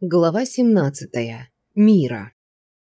Глава 17. Мира.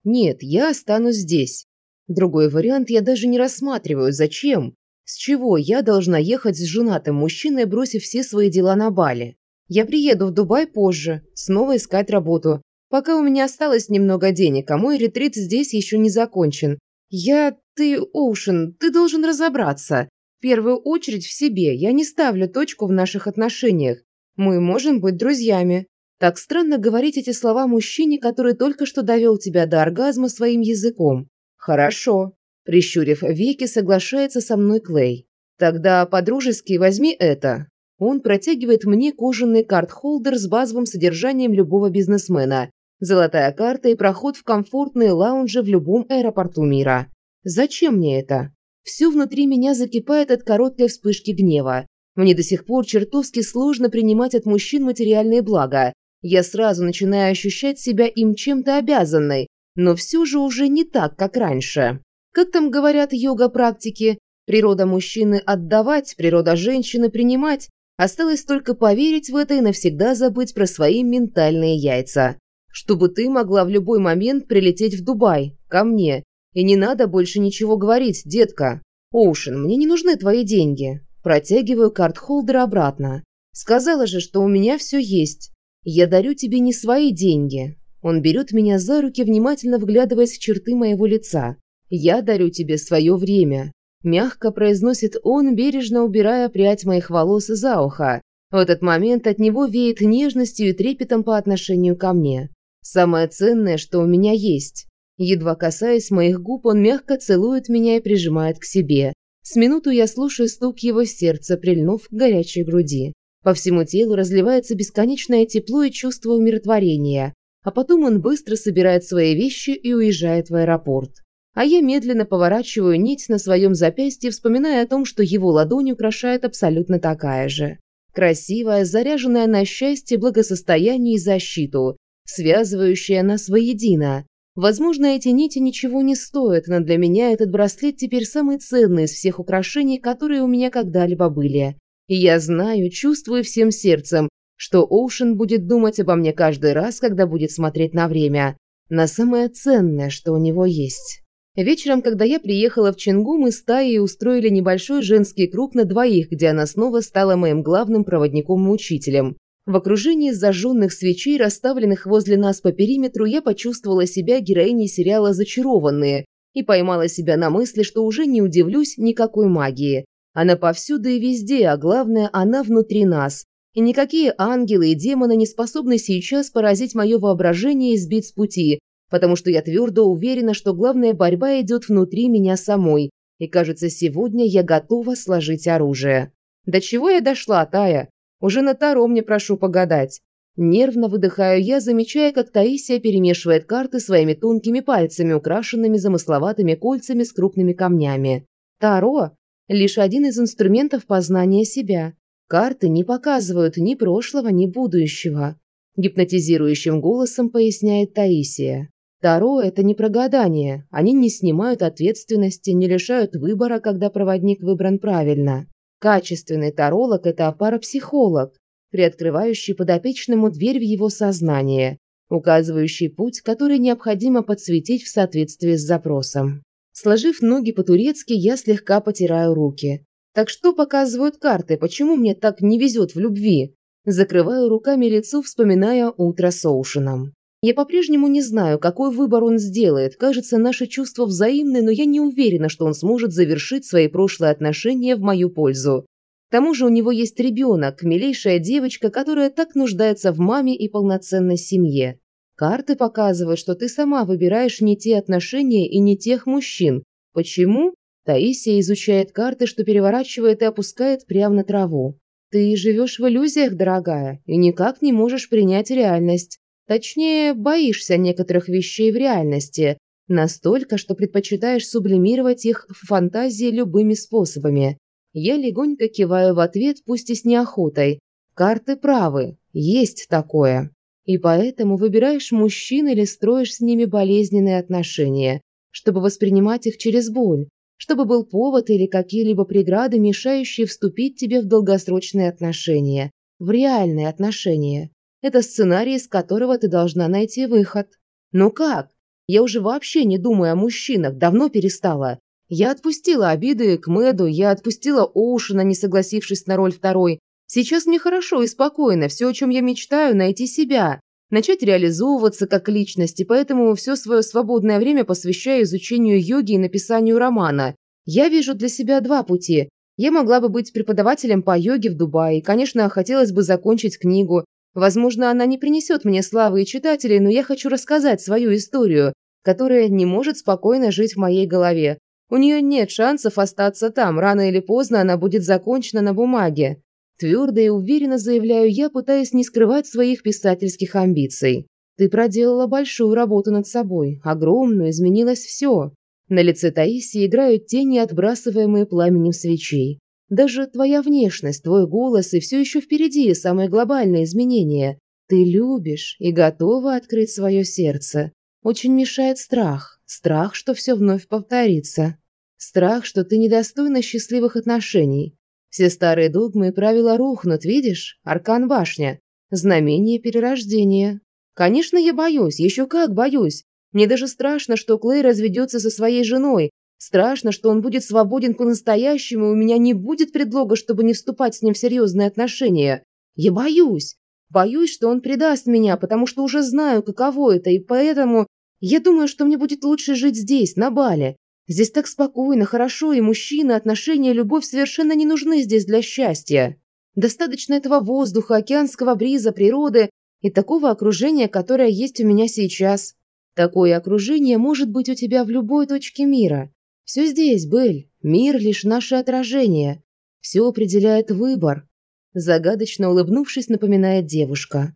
Нет, я останусь здесь. Другой вариант я даже не рассматриваю. Зачем? С чего я должна ехать с женатым мужчиной, бросив все свои дела на Бали? Я приеду в Дубай позже, снова искать работу. Пока у меня осталось немного денег, а мой ретрит здесь еще не закончен. Я... Ты, Оушен, ты должен разобраться. В первую очередь в себе. Я не ставлю точку в наших отношениях. Мы можем быть друзьями. Так странно говорить эти слова мужчине, который только что довел тебя до оргазма своим языком. Хорошо. Прищурив веки, соглашается со мной Клей. Тогда по-дружески возьми это. Он протягивает мне кожаный карт-холдер с базовым содержанием любого бизнесмена. Золотая карта и проход в комфортные лаунжи в любом аэропорту мира. Зачем мне это? Все внутри меня закипает от короткой вспышки гнева. Мне до сих пор чертовски сложно принимать от мужчин материальные блага, я сразу начинаю ощущать себя им чем-то обязанной, но все же уже не так, как раньше. Как там говорят йога-практики, природа мужчины отдавать, природа женщины принимать. Осталось только поверить в это и навсегда забыть про свои ментальные яйца. Чтобы ты могла в любой момент прилететь в Дубай, ко мне. И не надо больше ничего говорить, детка. Оушен, мне не нужны твои деньги. Протягиваю карт-холдер обратно. Сказала же, что у меня все есть. «Я дарю тебе не свои деньги». Он берет меня за руки, внимательно вглядываясь в черты моего лица. «Я дарю тебе свое время», – мягко произносит он, бережно убирая прядь моих волос за ухо. В этот момент от него веет нежностью и трепетом по отношению ко мне. Самое ценное, что у меня есть. Едва касаясь моих губ, он мягко целует меня и прижимает к себе. С минуту я слушаю стук его сердца, прильнув к горячей груди. По всему телу разливается бесконечное тепло и чувство умиротворения, а потом он быстро собирает свои вещи и уезжает в аэропорт. А я медленно поворачиваю нить на своем запястье, вспоминая о том, что его ладонь украшает абсолютно такая же. Красивая, заряженная на счастье, благосостояние и защиту, связывающая нас воедино. Возможно, эти нити ничего не стоят, но для меня этот браслет теперь самый ценный из всех украшений, которые у меня когда-либо были. И я знаю, чувствую всем сердцем, что Оушен будет думать обо мне каждый раз, когда будет смотреть на время, на самое ценное, что у него есть. Вечером, когда я приехала в Чингу, мы с Таей устроили небольшой женский круг на двоих, где она снова стала моим главным проводником и учителем. В окружении зажженных свечей, расставленных возле нас по периметру, я почувствовала себя героиней сериала «Зачарованные» и поймала себя на мысли, что уже не удивлюсь никакой магии. Она повсюду и везде, а главное, она внутри нас. И никакие ангелы и демоны не способны сейчас поразить мое воображение и сбить с пути, потому что я твердо уверена, что главная борьба идет внутри меня самой. И кажется, сегодня я готова сложить оружие. До чего я дошла, Тая? Уже на Таро мне прошу погадать. Нервно выдыхаю я, замечая, как Таисия перемешивает карты своими тонкими пальцами, украшенными замысловатыми кольцами с крупными камнями. Таро? Лишь один из инструментов познания себя. Карты не показывают ни прошлого, ни будущего. Гипнотизирующим голосом поясняет Таисия. Таро – это не про гадание. Они не снимают ответственности, не лишают выбора, когда проводник выбран правильно. Качественный таролог – это парапсихолог, приоткрывающий подопечному дверь в его сознание, указывающий путь, который необходимо подсветить в соответствии с запросом. Сложив ноги по-турецки, я слегка потираю руки. Так что показывают карты, почему мне так не везет в любви? Закрываю руками лицо, вспоминая утро с Оушеном. Я по-прежнему не знаю, какой выбор он сделает. Кажется, наши чувства взаимны, но я не уверена, что он сможет завершить свои прошлые отношения в мою пользу. К тому же у него есть ребенок, милейшая девочка, которая так нуждается в маме и полноценной семье. Карты показывают, что ты сама выбираешь не те отношения и не тех мужчин. Почему? Таисия изучает карты, что переворачивает и опускает прямо на траву. Ты живешь в иллюзиях, дорогая, и никак не можешь принять реальность. Точнее, боишься некоторых вещей в реальности, настолько, что предпочитаешь сублимировать их в фантазии любыми способами. Я легонько киваю в ответ, пусть и с неохотой. Карты правы, есть такое. И поэтому выбираешь мужчин или строишь с ними болезненные отношения, чтобы воспринимать их через боль, чтобы был повод или какие-либо преграды, мешающие вступить тебе в долгосрочные отношения, в реальные отношения. Это сценарий, из которого ты должна найти выход. Ну как? Я уже вообще не думаю о мужчинах, давно перестала. Я отпустила обиды к Мэду, я отпустила Оушена, не согласившись на роль второй. Сейчас мне хорошо и спокойно, все, о чем я мечтаю, найти себя, начать реализовываться как личность, и поэтому все свое свободное время посвящаю изучению йоги и написанию романа. Я вижу для себя два пути. Я могла бы быть преподавателем по йоге в Дубае, конечно, хотелось бы закончить книгу. Возможно, она не принесет мне славы и читателей, но я хочу рассказать свою историю, которая не может спокойно жить в моей голове. У нее нет шансов остаться там, рано или поздно она будет закончена на бумаге. Твердо и уверенно заявляю я, пытаясь не скрывать своих писательских амбиций. Ты проделала большую работу над собой, огромную, изменилось все. На лице Таисии играют тени, отбрасываемые пламенем свечей. Даже твоя внешность, твой голос и все еще впереди самое глобальное изменение. Ты любишь и готова открыть свое сердце. Очень мешает страх. Страх, что все вновь повторится. Страх, что ты недостойна счастливых отношений. Все старые догмы и правила рухнут, видишь? Аркан башня. Знамение перерождения. Конечно, я боюсь, еще как боюсь. Мне даже страшно, что Клей разведется со своей женой. Страшно, что он будет свободен по-настоящему, и у меня не будет предлога, чтобы не вступать с ним в серьезные отношения. Я боюсь. Боюсь, что он предаст меня, потому что уже знаю, каково это, и поэтому я думаю, что мне будет лучше жить здесь, на Бале. Здесь так спокойно, хорошо, и мужчины, отношения, любовь совершенно не нужны здесь для счастья. Достаточно этого воздуха, океанского бриза, природы и такого окружения, которое есть у меня сейчас. Такое окружение может быть у тебя в любой точке мира. Все здесь, Бель. Мир лишь наше отражение. Все определяет выбор. Загадочно улыбнувшись, напоминает девушка.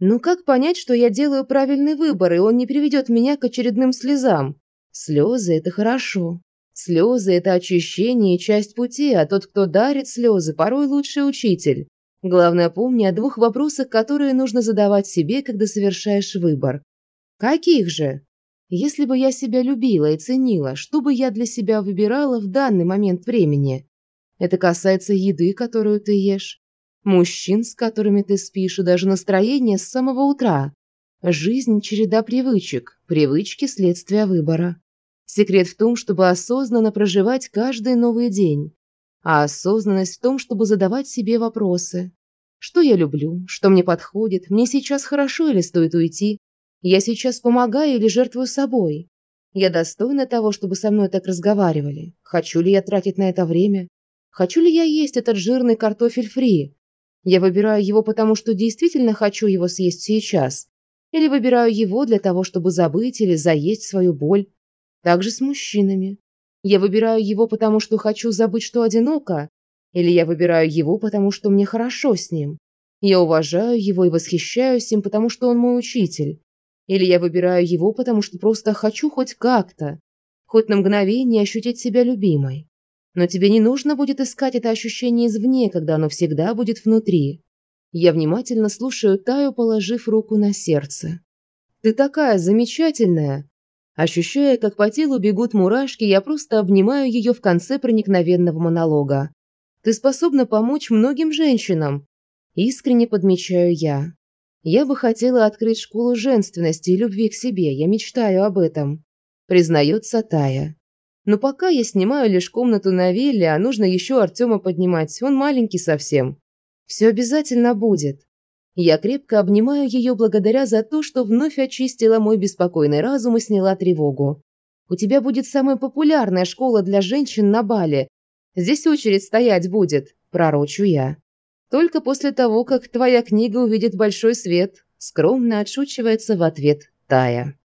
Ну как понять, что я делаю правильный выбор, и он не приведет меня к очередным слезам? Слезы – это хорошо. Слезы – это очищение и часть пути, а тот, кто дарит слезы, порой лучший учитель. Главное, помни о двух вопросах, которые нужно задавать себе, когда совершаешь выбор. Каких же? Если бы я себя любила и ценила, что бы я для себя выбирала в данный момент времени? Это касается еды, которую ты ешь, мужчин, с которыми ты спишь, и даже настроения с самого утра. Жизнь – череда привычек, привычки – следствие выбора. Секрет в том, чтобы осознанно проживать каждый новый день. А осознанность в том, чтобы задавать себе вопросы. Что я люблю? Что мне подходит? Мне сейчас хорошо или стоит уйти? Я сейчас помогаю или жертвую собой? Я достойна того, чтобы со мной так разговаривали? Хочу ли я тратить на это время? Хочу ли я есть этот жирный картофель фри? Я выбираю его потому, что действительно хочу его съесть сейчас. Или выбираю его для того, чтобы забыть или заесть свою боль. Также с мужчинами. Я выбираю его, потому что хочу забыть, что одиноко, или я выбираю его, потому что мне хорошо с ним. Я уважаю его и восхищаюсь им, потому что он мой учитель. Или я выбираю его, потому что просто хочу хоть как-то, хоть на мгновение ощутить себя любимой. Но тебе не нужно будет искать это ощущение извне, когда оно всегда будет внутри. Я внимательно слушаю Таю, положив руку на сердце. «Ты такая замечательная!» Ощущая, как по телу бегут мурашки, я просто обнимаю ее в конце проникновенного монолога. «Ты способна помочь многим женщинам!» Искренне подмечаю я. Я бы хотела открыть школу женственности и любви к себе, я мечтаю об этом. Признается Тая. Но пока я снимаю лишь комнату на вилле, а нужно еще Артема поднимать, он маленький совсем. Все обязательно будет. Я крепко обнимаю ее благодаря за то, что вновь очистила мой беспокойный разум и сняла тревогу. У тебя будет самая популярная школа для женщин на Бали. Здесь очередь стоять будет, пророчу я. Только после того, как твоя книга увидит большой свет, скромно отшучивается в ответ Тая.